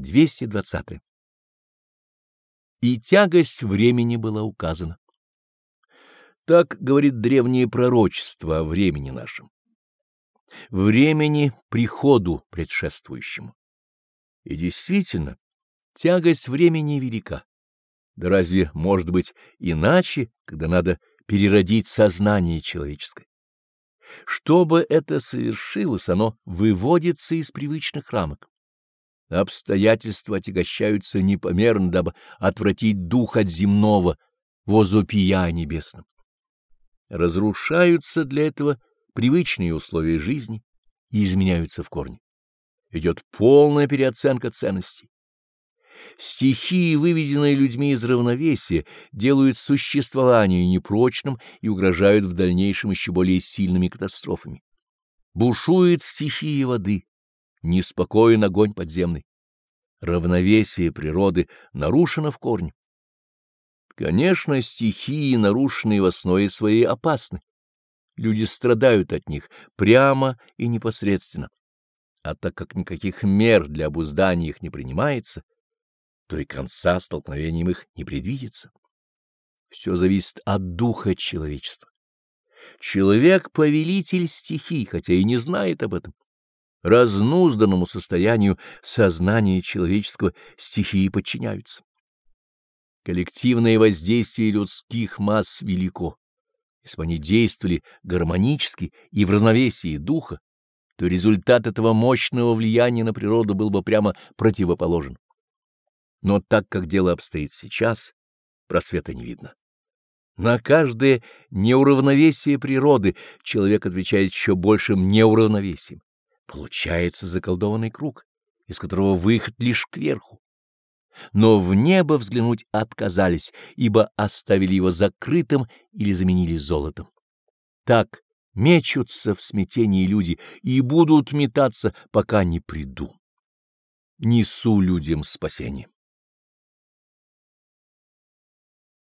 220. И тягость времени была указана. Так говорит древнее пророчество о времени нашем. Времени приходу предшествующему. И действительно, тягость времени велика. Да разве может быть иначе, когда надо переродить сознание человеческое? Чтобы это совершилось, оно выводится из привычных рамок. Обстоятельства отягощаются непомерно, дабы отвратить дух от земного, возопия небесным. Разрушаются для этого привычные условия жизни и изменяются в корне. Идет полная переоценка ценностей. Стихии, выведенные людьми из равновесия, делают существование непрочным и угрожают в дальнейшем еще более сильными катастрофами. Бушует стихия воды, неспокоен огонь подземный. Равновесие природы нарушено в корне. Конечно, стихии, нарушенные в основе своей, опасны. Люди страдают от них прямо и непосредственно. А так как никаких мер для обуздания их не принимается, то и конца столкновением их не предвидится. Все зависит от духа человечества. Человек — повелитель стихий, хотя и не знает об этом. Разнузданному состоянию сознания человеческого стихии подчиняются. Коллективное воздействие людских масс велико. Если бы они действовали гармонически и в равновесии духа, то результат этого мощного влияния на природу был бы прямо противоположен. Но так как дело обстоит сейчас, просвета не видно. На каждое неуравновесие природы человек отвечает еще большим неуравновесием. Получается заколдованный круг, из которого выход лишь кверху. Но в небо взглянуть отказались, ибо оставили его закрытым или заменили золотом. Так мечутся в смятении люди и будут метаться, пока не приду. Несу людям спасение.